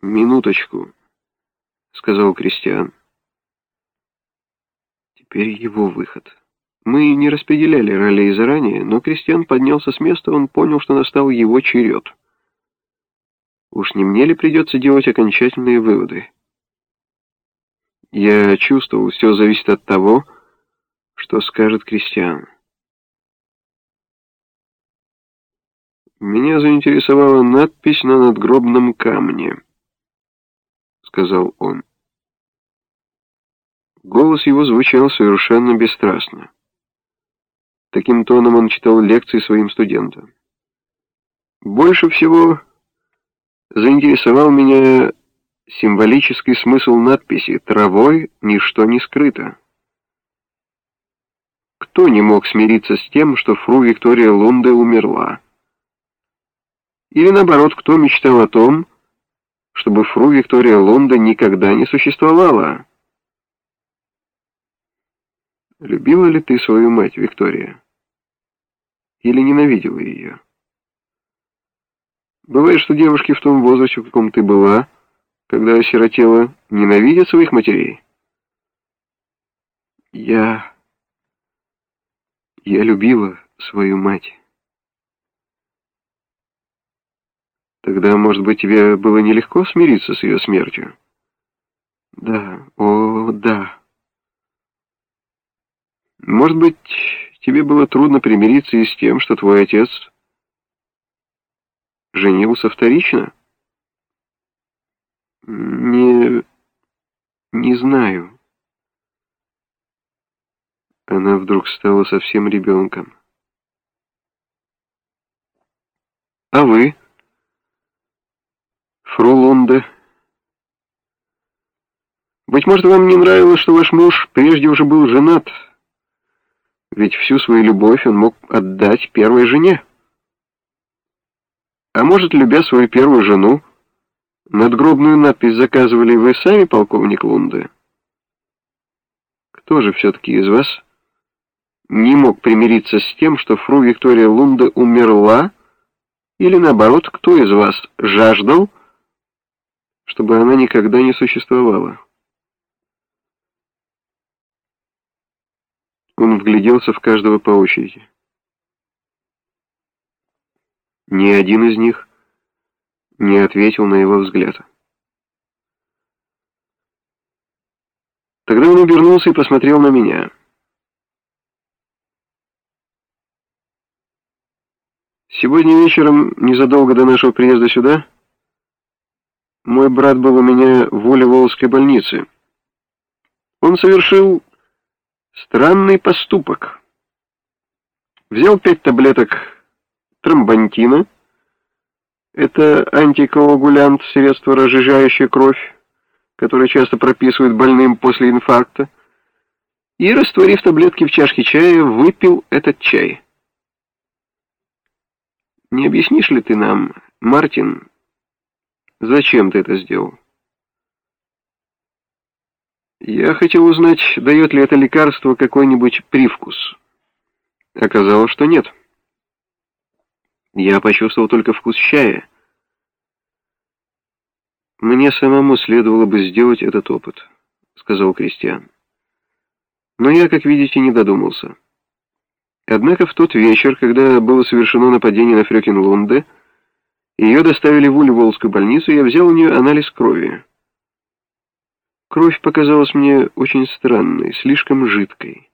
«Минуточку», — сказал Кристиан. Теперь его выход. Мы не распределяли ролей заранее, но Кристиан поднялся с места, он понял, что настал его черед. Уж не мне ли придется делать окончательные выводы? Я чувствовал, все зависит от того, что скажет Кристиан. Меня заинтересовала надпись на надгробном камне, сказал он. Голос его звучал совершенно бесстрастно. Таким тоном он читал лекции своим студентам. Больше всего заинтересовал меня символический смысл надписи «Травой ничто не скрыто». Кто не мог смириться с тем, что фру Виктория Лунде умерла? Или наоборот, кто мечтал о том, чтобы фру Виктория Лунде никогда не существовала? Любила ли ты свою мать, Виктория? Или ненавидела ее? Бывает, что девушки в том возрасте, в каком ты была, когда осиротела, ненавидят своих матерей. Я... Я любила свою мать. Тогда, может быть, тебе было нелегко смириться с ее смертью? Да, о, да. Может быть, тебе было трудно примириться и с тем, что твой отец женился вторично? Не... не знаю. Она вдруг стала совсем ребенком. А вы, фру Лунде? Быть может, вам не нравилось, что ваш муж прежде уже был женат, ведь всю свою любовь он мог отдать первой жене. А может, любя свою первую жену, надгробную надпись заказывали вы сами, полковник Лунде? Кто же все-таки из вас не мог примириться с тем, что фру Виктория Лунда умерла, или наоборот, кто из вас жаждал, чтобы она никогда не существовала? Он вгляделся в каждого по очереди. Ни один из них не ответил на его взгляд. Тогда он обернулся и посмотрел на меня. Сегодня вечером, незадолго до нашего приезда сюда, мой брат был у меня в Волеволжской больнице. Он совершил странный поступок. Взял пять таблеток тромбантина. Это антикоагулянт, средство, разжижающее кровь, которое часто прописывают больным после инфаркта. И, растворив таблетки в чашке чая, выпил этот чай. Не объяснишь ли ты нам, Мартин, зачем ты это сделал? Я хотел узнать, дает ли это лекарство какой-нибудь привкус. Оказалось, что нет. Я почувствовал только вкус чая. Мне самому следовало бы сделать этот опыт, сказал Кристиан. Но я, как видите, не додумался. Однако в тот вечер, когда было совершено нападение на Фрёкинлунде, ее доставили в Ульволскую больницу, я взял у нее анализ крови. Кровь показалась мне очень странной, слишком жидкой.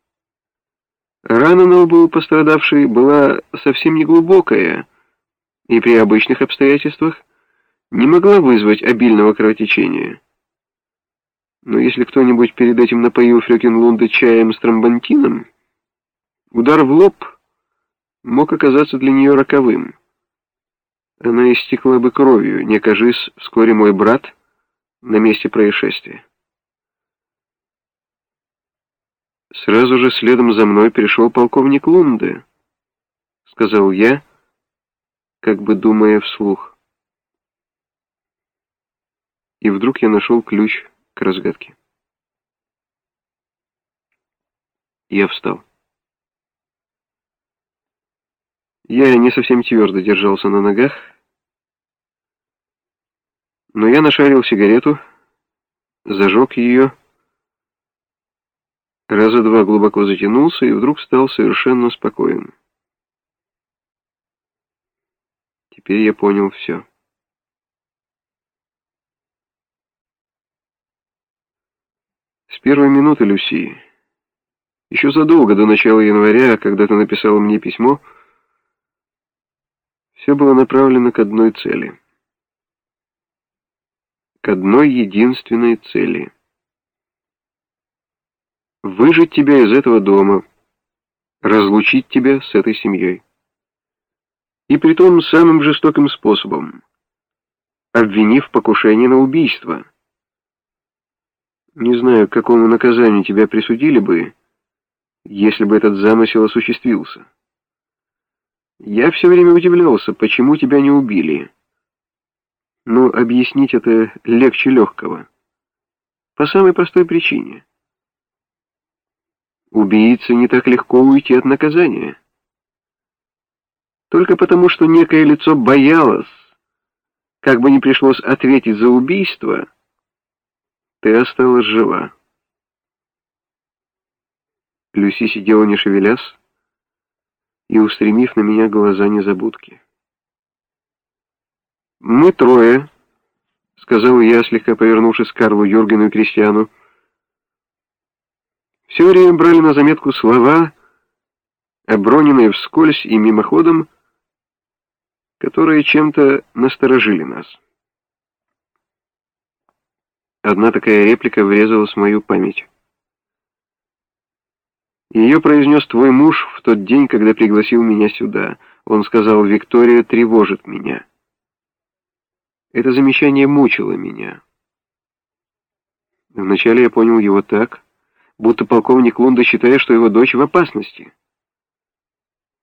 Рана на лбу пострадавшей была совсем не глубокая, и при обычных обстоятельствах не могла вызвать обильного кровотечения. Но если кто-нибудь перед этим напоил Фрёкинлунда чаем с тромбантином, удар в лоб мог оказаться для нее роковым. Она истекла бы кровью, не кажись, вскоре мой брат на месте происшествия. Сразу же следом за мной пришел полковник Лунде, сказал я, как бы думая вслух. И вдруг я нашел ключ к разгадке. Я встал. Я не совсем твердо держался на ногах. Но я нашарил сигарету, зажег ее, раза два глубоко затянулся и вдруг стал совершенно спокоен. Теперь я понял все. С первой минуты, Люси, еще задолго до начала января, когда ты написала мне письмо, все было направлено к одной цели. К одной единственной цели. Выжить тебя из этого дома, разлучить тебя с этой семьей. И притом самым жестоким способом, обвинив в покушении на убийство. Не знаю, к какому наказанию тебя присудили бы, если бы этот замысел осуществился. Я все время удивлялся, почему тебя не убили. Но объяснить это легче легкого. По самой простой причине. Убийце не так легко уйти от наказания. Только потому, что некое лицо боялось, как бы не пришлось ответить за убийство, ты осталась жива. Люси сидела не шевелясь и устремив на меня глаза незабудки. «Мы трое», — сказал я, слегка повернувшись к Карлу Юргену и Кристиану, все время брали на заметку слова, оброненные вскользь и мимоходом, которые чем-то насторожили нас. Одна такая реплика врезалась в мою память. Ее произнес твой муж в тот день, когда пригласил меня сюда. Он сказал, Виктория тревожит меня. Это замечание мучило меня. Вначале я понял его так, будто полковник Лунда считает, что его дочь в опасности.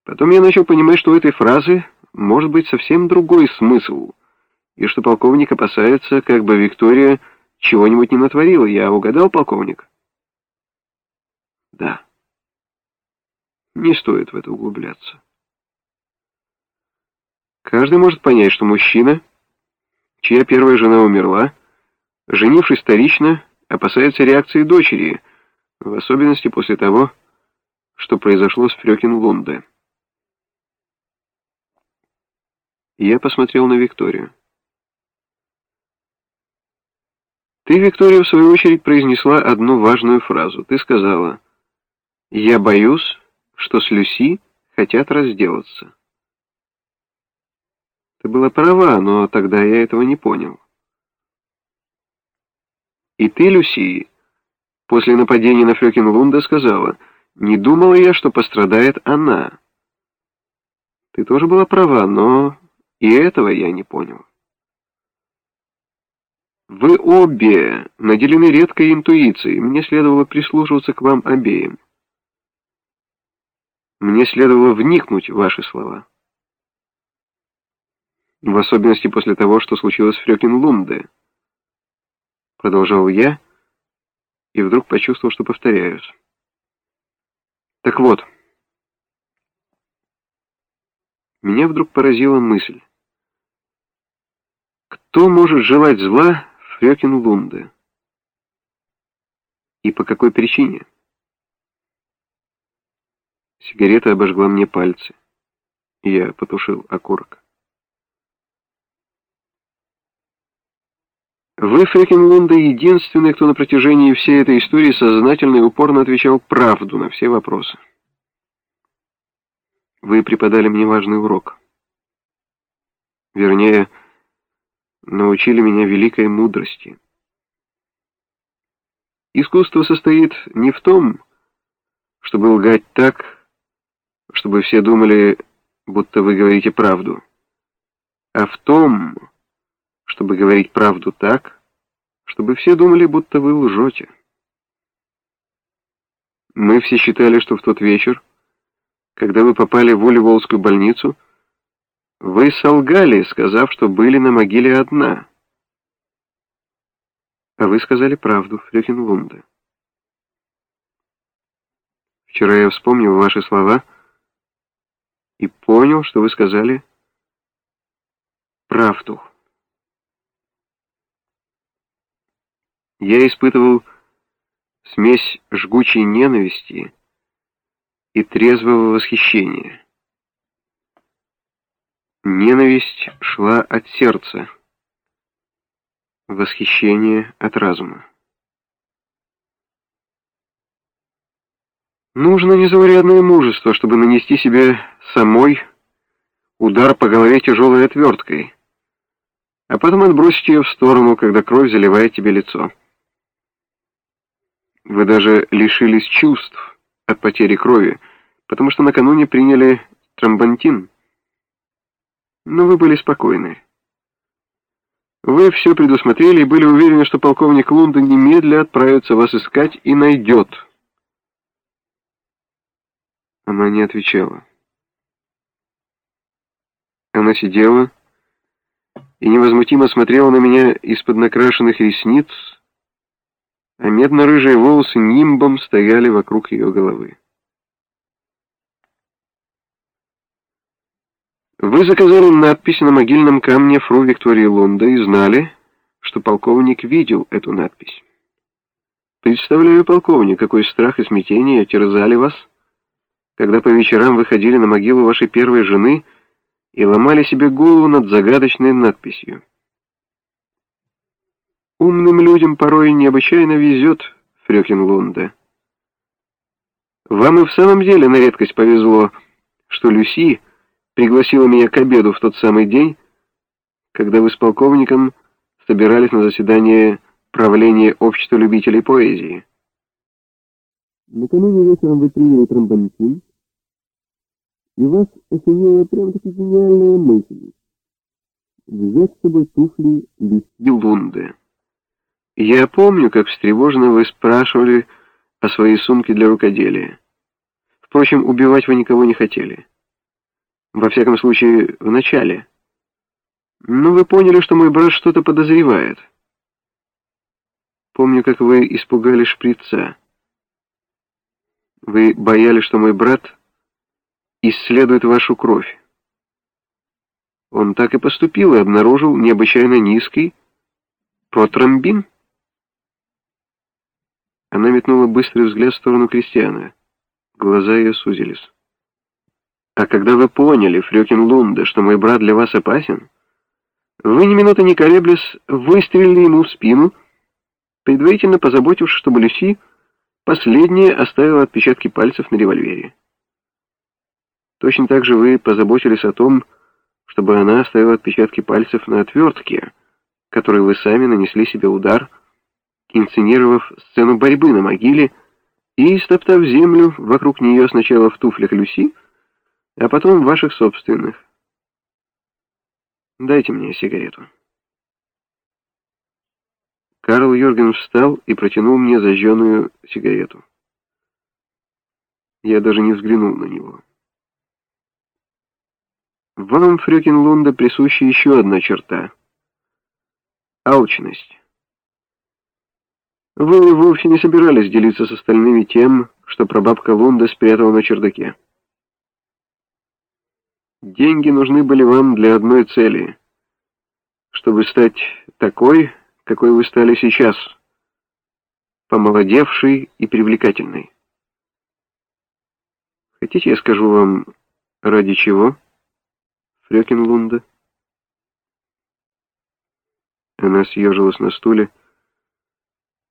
Потом я начал понимать, что у этой фразы может быть совсем другой смысл, и что полковник опасается, как бы Виктория чего-нибудь не натворила. Я угадал, полковник? Да. Не стоит в это углубляться. Каждый может понять, что мужчина, чья первая жена умерла, женившись вторично, опасается реакции дочери, в особенности после того, что произошло с Фрёкин Лунде. Я посмотрел на Викторию. Ты, Виктория, в свою очередь произнесла одну важную фразу. Ты сказала «Я боюсь, что с Люси хотят разделаться. Ты была права, но тогда я этого не понял. И ты, Люси, после нападения на Фрёкинлунда сказала, не думала я, что пострадает она. Ты тоже была права, но и этого я не понял. Вы обе наделены редкой интуицией, мне следовало прислушиваться к вам обеим. Мне следовало вникнуть в ваши слова. В особенности после того, что случилось в Фрёкин-Лунде. Продолжал я и вдруг почувствовал, что повторяюсь. Так вот, меня вдруг поразила мысль. Кто может желать зла Фрёкин-Лунде? И по какой причине? Сигарета обожгла мне пальцы. Я потушил окурок. Вы, Фрекенлунда, единственный, кто на протяжении всей этой истории сознательно и упорно отвечал правду на все вопросы. Вы преподали мне важный урок. Вернее, научили меня великой мудрости. Искусство состоит не в том, чтобы лгать так, чтобы все думали, будто вы говорите правду, а в том, чтобы говорить правду так, чтобы все думали, будто вы лжете. Мы все считали, что в тот вечер, когда вы попали в Оливолскую больницу, вы солгали, сказав, что были на могиле одна. А вы сказали правду, Фрюхенлунде. Вчера я вспомнил ваши слова — и понял, что вы сказали правду. Я испытывал смесь жгучей ненависти и трезвого восхищения. Ненависть шла от сердца, восхищение от разума. Нужно незаурядное мужество, чтобы нанести себе самой удар по голове тяжелой отверткой, а потом отбросить ее в сторону, когда кровь заливает тебе лицо. Вы даже лишились чувств от потери крови, потому что накануне приняли тромбантин. Но вы были спокойны. Вы все предусмотрели и были уверены, что полковник Лунда немедля отправится вас искать и найдет. Она не отвечала. Она сидела и невозмутимо смотрела на меня из-под накрашенных ресниц, а медно-рыжие волосы нимбом стояли вокруг ее головы. Вы заказали надпись на могильном камне фру Виктории Лонда и знали, что полковник видел эту надпись. Представляю, полковник, какой страх и смятение терзали вас, когда по вечерам вы ходили на могилу вашей первой жены и ломали себе голову над загадочной надписью. Умным людям порой необычайно везет, Фрёкин Лунда. Вам и в самом деле на редкость повезло, что Люси пригласила меня к обеду в тот самый день, когда вы с полковником собирались на заседание правления общества любителей поэзии. Накануне вечером вы приняли тромбонтин, и вас осенила прям-таки гениальная мысль взять с собой туфли Люси Лунды. Я помню, как встревоженно вы спрашивали о своей сумке для рукоделия. Впрочем, убивать вы никого не хотели. Во всяком случае, в начале. Но вы поняли, что мой брат что-то подозревает. Помню, как вы испугали шприца. Вы боялись, что мой брат исследует вашу кровь. Он так и поступил и обнаружил необычайно низкий протромбин. Она метнула быстрый взгляд в сторону Кристиана. Глаза ее сузились. «А когда вы поняли, Фрёкин Лунда, что мой брат для вас опасен, вы ни минуты не колеблясь выстрелили ему в спину, предварительно позаботившись, чтобы Люси последняя оставила отпечатки пальцев на револьвере. Точно так же вы позаботились о том, чтобы она оставила отпечатки пальцев на отвертке, которой вы сами нанесли себе удар, инсценировав сцену борьбы на могиле и стоптав землю вокруг нее сначала в туфлях Люси, а потом в ваших собственных. Дайте мне сигарету. Карл Юрген встал и протянул мне зажженную сигарету. Я даже не взглянул на него. Вам, Фрёкин Лунда, присуща еще одна черта — алчность. Вы вовсе не собирались делиться с остальными тем, что прабабка Лунда спрятала на чердаке. Деньги нужны были вам для одной цели, чтобы стать такой, какой вы стали сейчас, помолодевшей и привлекательной. Хотите, я скажу вам, ради чего, Фрёкин Лунда? Она съежилась на стуле,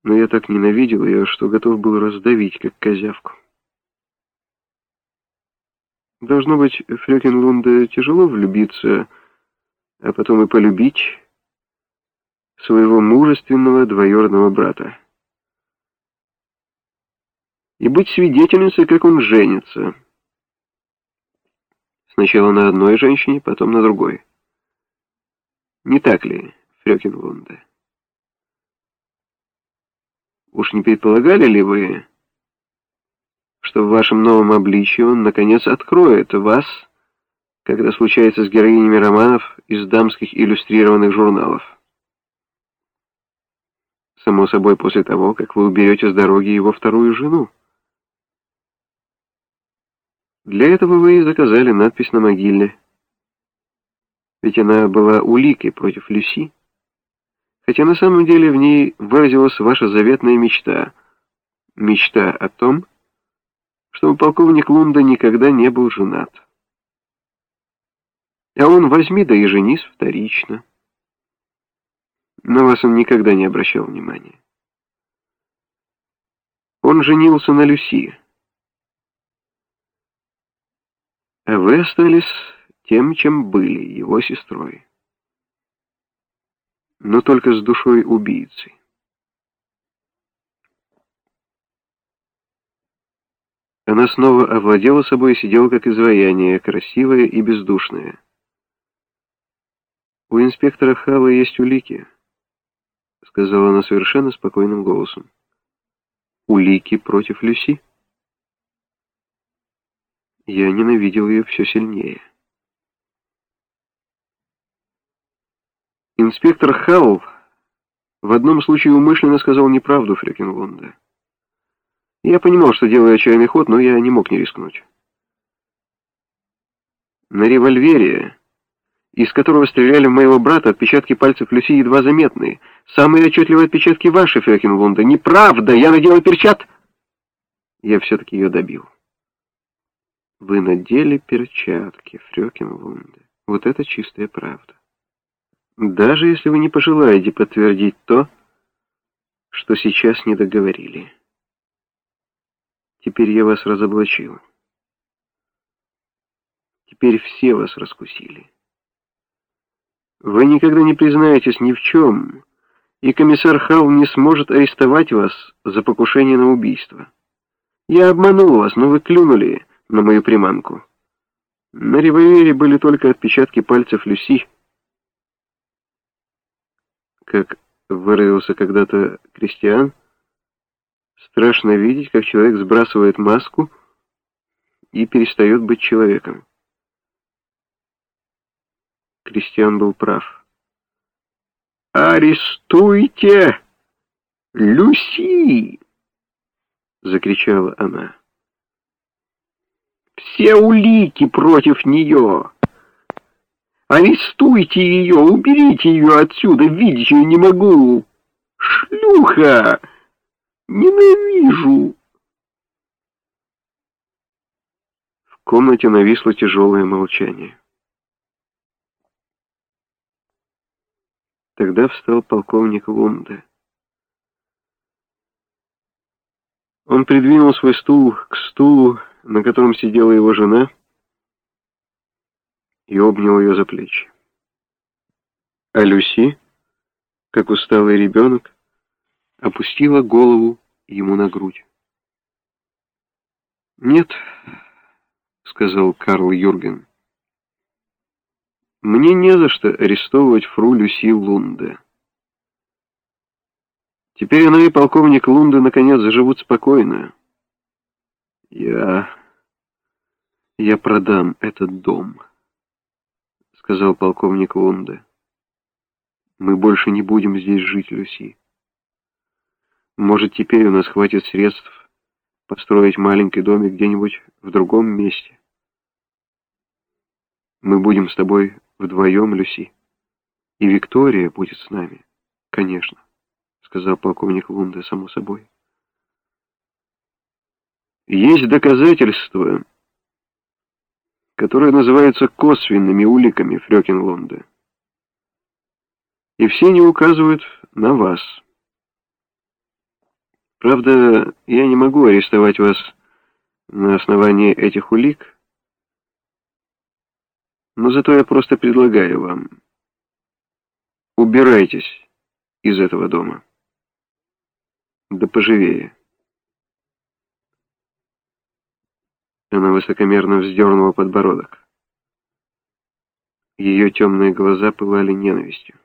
но я так ненавидел ее, что готов был раздавить, как козявку. Должно быть, Фрёкин Лунда тяжело влюбиться, а потом и полюбить своего мужественного двоюродного брата. И быть свидетельницей, как он женится. Сначала на одной женщине, потом на другой. Не так ли, Фрёкин Лунда? Уж не предполагали ли вы, что в вашем новом обличии он, наконец, откроет вас, когда случается с героинями романов из дамских иллюстрированных журналов? Само собой, после того, как вы уберете с дороги его вторую жену. Для этого вы и заказали надпись на могиле. Ведь она была уликой против Люси. Хотя на самом деле в ней выразилась ваша заветная мечта. Мечта о том, чтобы полковник Лунда никогда не был женат. А он возьми да и женись вторично. На вас он никогда не обращал внимания. Он женился на Люси. А вы остались тем, чем были, его сестрой. Но только с душой убийцы. Она снова овладела собой и сидела как изваяние, красивая и бездушная. «У инспектора Хава есть улики», — сказала она совершенно спокойным голосом. «Улики против Люси?» Я ненавидел ее все сильнее. Инспектор Халл в одном случае умышленно сказал неправду Фрекенлунда. Я понимал, что делаю отчаянный ход, но я не мог не рискнуть. На револьвере, из которого стреляли в моего брата, отпечатки пальцев Люси едва заметные. Самые отчетливые отпечатки ваши, Фрекенлунда. Неправда! Я надела перчат! Я все-таки ее добил. Вы надели перчатки, Фрекенлунда. Вот это чистая правда. Даже если вы не пожелаете подтвердить то, что сейчас не договорили. Теперь я вас разоблачил. Теперь все вас раскусили. Вы никогда не признаетесь ни в чем, и комиссар Халл не сможет арестовать вас за покушение на убийство. Я обманул вас, но вы клюнули на мою приманку. На револьвере были только отпечатки пальцев Люси. Как выразился когда-то Кристиан, Страшно видеть, как человек сбрасывает маску и перестает быть человеком. Кристиан был прав. «Арестуйте Люси!» — закричала она. «Все улики против нее! Арестуйте ее, уберите ее отсюда, видеть ее не могу! Шлюха!» Ненавижу!» В комнате нависло тяжелое молчание. Тогда встал полковник Лунде. Он придвинул свой стул к стулу, на котором сидела его жена, и обнял ее за плечи. А Люси, как усталый ребенок, опустила голову ему на грудь. «Нет», — сказал Карл Юрген, — «мне не за что арестовывать фру Люси Лунде. Теперь она и полковник Лунде наконец заживут спокойно. Я... я продам этот дом», — сказал полковник Лунде. «Мы больше не будем здесь жить, Люси». Может, теперь у нас хватит средств построить маленький домик где-нибудь в другом месте. Мы будем с тобой вдвоем, Люси. И Виктория будет с нами, конечно, сказал полковник Лунда, само собой. Есть доказательства, которые называются косвенными уликами Фрёкинлунда. И все они указывают на вас. Правда, я не могу арестовать вас на основании этих улик, но зато я просто предлагаю вам. Убирайтесь из этого дома. Да поживее. Она высокомерно вздернула подбородок. Ее темные глаза пылали ненавистью.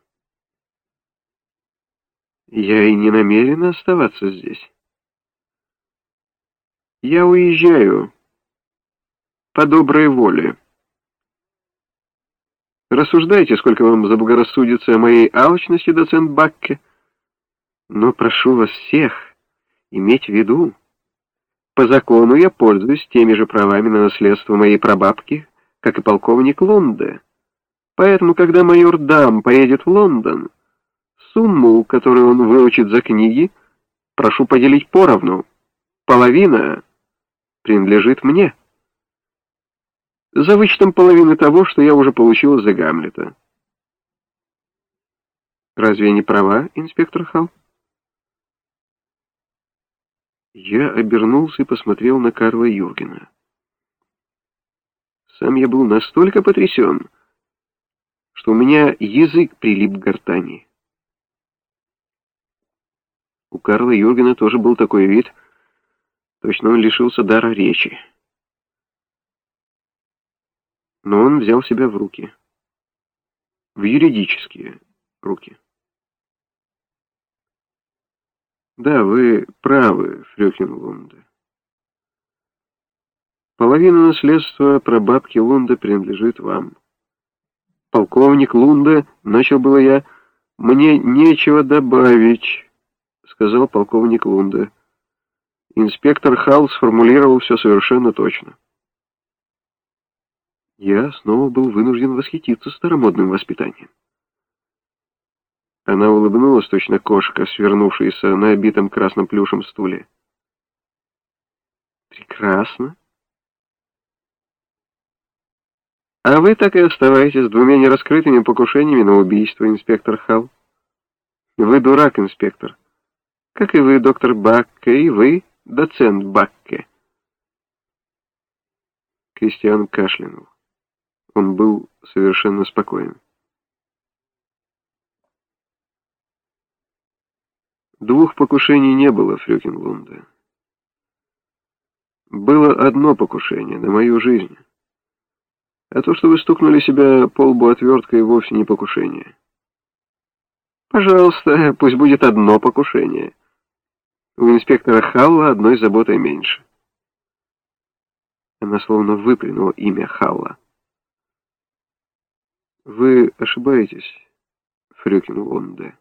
Я и не намерена оставаться здесь. Я уезжаю по доброй воле. Рассуждайте, сколько вам заблагорассудится о моей алчности, доцент Бакке, но прошу вас всех иметь в виду, по закону я пользуюсь теми же правами на наследство моей прабабки, как и полковник Лунде. Поэтому, когда майор Дам поедет в Лондон, сумму, которую он выучит за книги, прошу поделить поровну. Половина принадлежит мне. За вычетом половины того, что я уже получил за Гамлета. Разве не права, инспектор Халл? Я обернулся и посмотрел на Карла Юргена. Сам я был настолько потрясен, что у меня язык прилип к гортани. У Карла Юргена тоже был такой вид, точно он лишился дара речи. Но он взял себя в руки. В юридические руки. Да, вы правы, Фрёкин Лунда. Половина наследства прабабки Лунда принадлежит вам. Полковник Лунда, начал было я, мне нечего добавить, сказал полковник Лунда. Инспектор Халл сформулировал все совершенно точно. Я снова был вынужден восхититься старомодным воспитанием. Она улыбнулась, точно кошка, свернувшаяся на обитом красным плюшем стуле. «Прекрасно. А вы так и оставаетесь с двумя нераскрытыми покушениями на убийство, инспектор Халл. Вы дурак, инспектор. Как и вы, доктор Бакке, и вы, доцент Бакке». Кристиан кашлянул. Он был совершенно спокоен. Двух покушений не было, Фрюкинлунда. Было одно покушение на мою жизнь. А то, что вы стукнули себя по лбу отверткой, вовсе не покушение. Пожалуйста, пусть будет одно покушение. У инспектора Халла одной заботой меньше. Она словно выплюнула имя Халла. Вы ошибаетесь, Фрюкин Лонде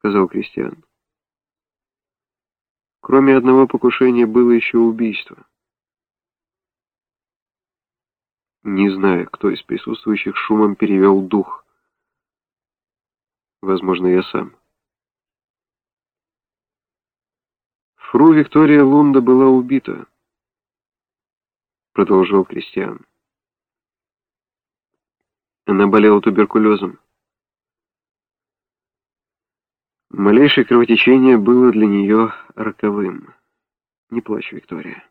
сказал Кристиан. Кроме одного покушения было еще убийство. Не знаю, кто из присутствующих шумом перевел дух. Возможно, я сам. Фру Виктория Лунда была убита, продолжил Кристиан. Она болела туберкулезом. Малейшее кровотечение было для нее роковым. Не плачь, Виктория.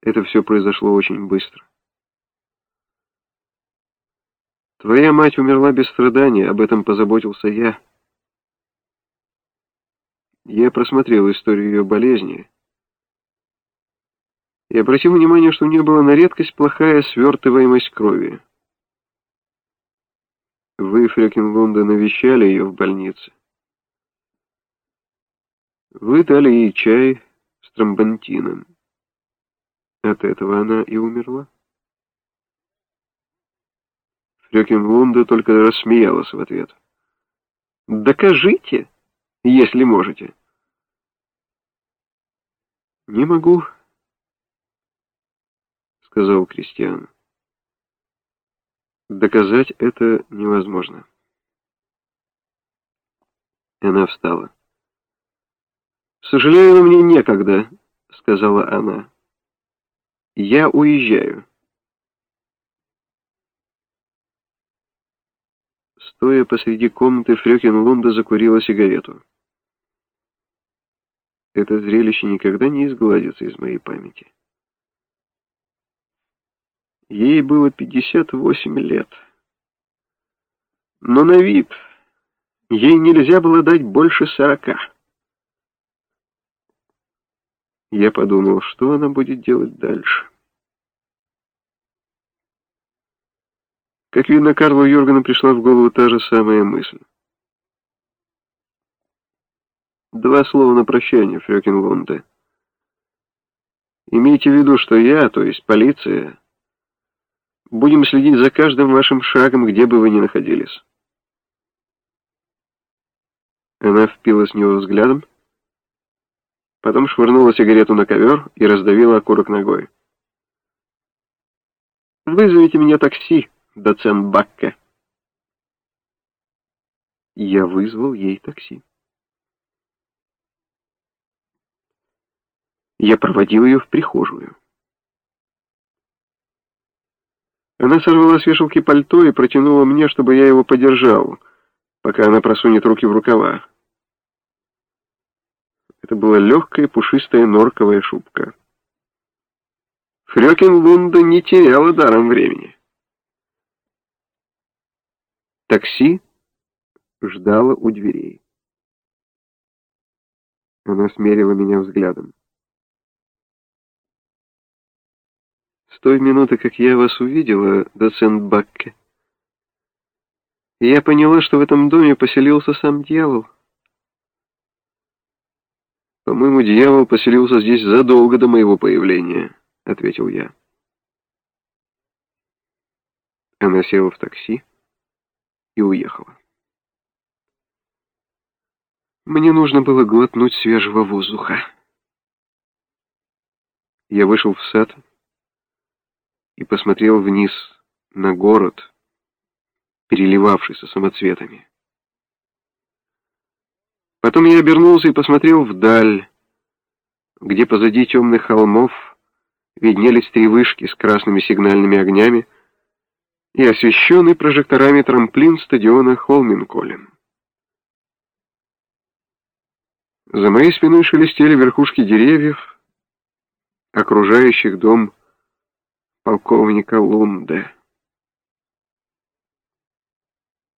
Это все произошло очень быстро. Твоя мать умерла без страдания, об этом позаботился я. Я просмотрел историю ее болезни и обратил внимание, что у нее была на редкость плохая свертываемость крови. Вы, Фрекенлунда, навещали ее в больнице. Вы дали ей чай с тромбантином. От этого она и умерла. Фрекенлунда только рассмеялась в ответ. «Докажите, если можете». «Не могу», — сказал Кристиан. Доказать это невозможно. Она встала. «Сожалею, но мне некогда», — сказала она. «Я уезжаю». Стоя посреди комнаты, Фрёкин Лунда закурила сигарету. Это зрелище никогда не изгладится из моей памяти. Ей было 58 лет. Но на вид ей нельзя было дать больше сорока. Я подумал, что она будет делать дальше. Как видно, Карлу Юргену пришла в голову та же самая мысль. Два слова на прощание, Фрёкин. Имейте в виду, что я, то есть полиция, Будем следить за каждым вашим шагом, где бы вы ни находились. Она впилась в него взглядом, потом швырнула сигарету на ковер и раздавила окурок ногой. «Вызовите меня такси, доцент Бакке». Я вызвал ей такси. Я проводил ее в прихожую. Она сорвала с вешалки пальто и протянула мне, чтобы я его подержал, пока она просунет руки в рукава. Это была легкая пушистая норковая шубка. Фрёкин Лунда не теряла даром времени. Такси ждало у дверей. Она смерила меня взглядом. Той минуты, как я вас увидела, доцент Бакке, я поняла, что в этом доме поселился сам дьявол. «По-моему, дьявол поселился здесь задолго до моего появления», — ответил я. Она села в такси и уехала. Мне нужно было глотнуть свежего воздуха. Я вышел в сад и посмотрел вниз на город, переливавшийся самоцветами. Потом я обернулся и посмотрел вдаль, где позади темных холмов виднелись три вышки с красными сигнальными огнями и освещенный прожекторами трамплин стадиона Холминколлин. За моей спиной шелестели верхушки деревьев, окружающих дом полковника Лунде.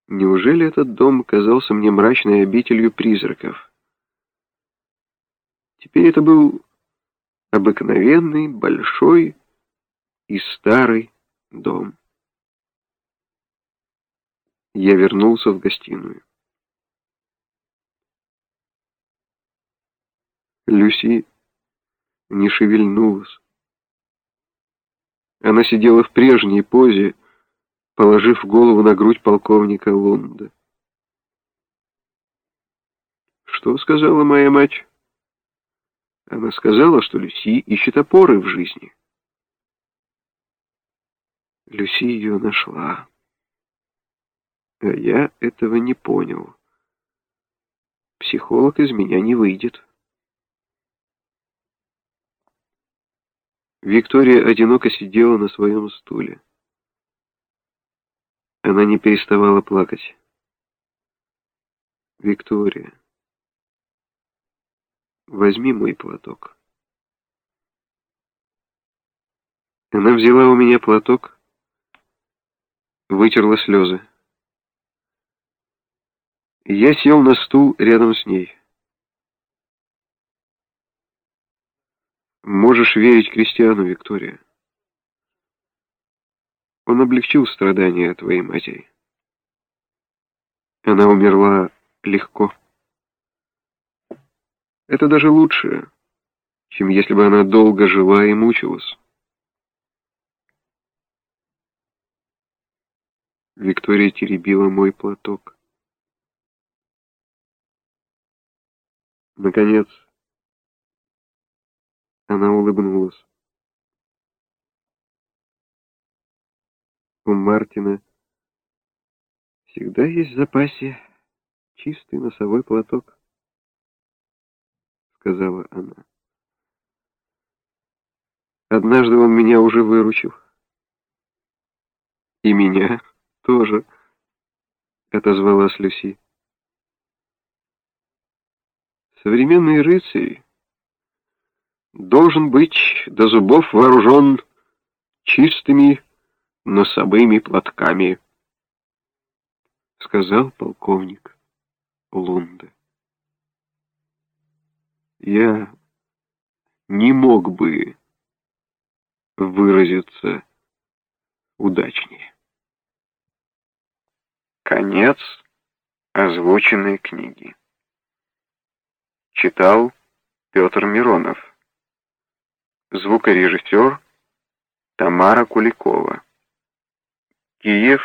Неужели этот дом казался мне мрачной обителью призраков? Теперь это был обыкновенный, большой и старый дом. Я вернулся в гостиную. Люси не шевельнулась. Она сидела в прежней позе, положив голову на грудь полковника Лунда. Что сказала моя мать? Она сказала, что Люси ищет опоры в жизни. Люси ее нашла. А я этого не понял. Психолог из меня не выйдет. Виктория одиноко сидела на своем стуле. Она не переставала плакать. «Виктория, возьми мой платок». Она взяла у меня платок, вытерла слезы. Я сел на стул рядом с ней. Можешь верить крестьяну, Виктория. Он облегчил страдания твоей матери. Она умерла легко. Это даже лучше, чем если бы она долго жила и мучилась. Виктория теребила мой платок. Наконец, она улыбнулась. У Мартина всегда есть в запасе чистый носовой платок, сказала она. Однажды он меня уже выручил. И меня тоже, отозвалась Люси. Современный рыцарь должен быть до зубов вооружен чистыми носовыми платками, сказал полковник Лунде. Я не мог бы выразиться удачнее. Конец озвученной книги. Читал Петр Миронов. Звукорежиссер Тамара Куликова. Киев,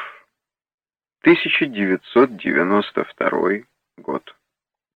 1992 год.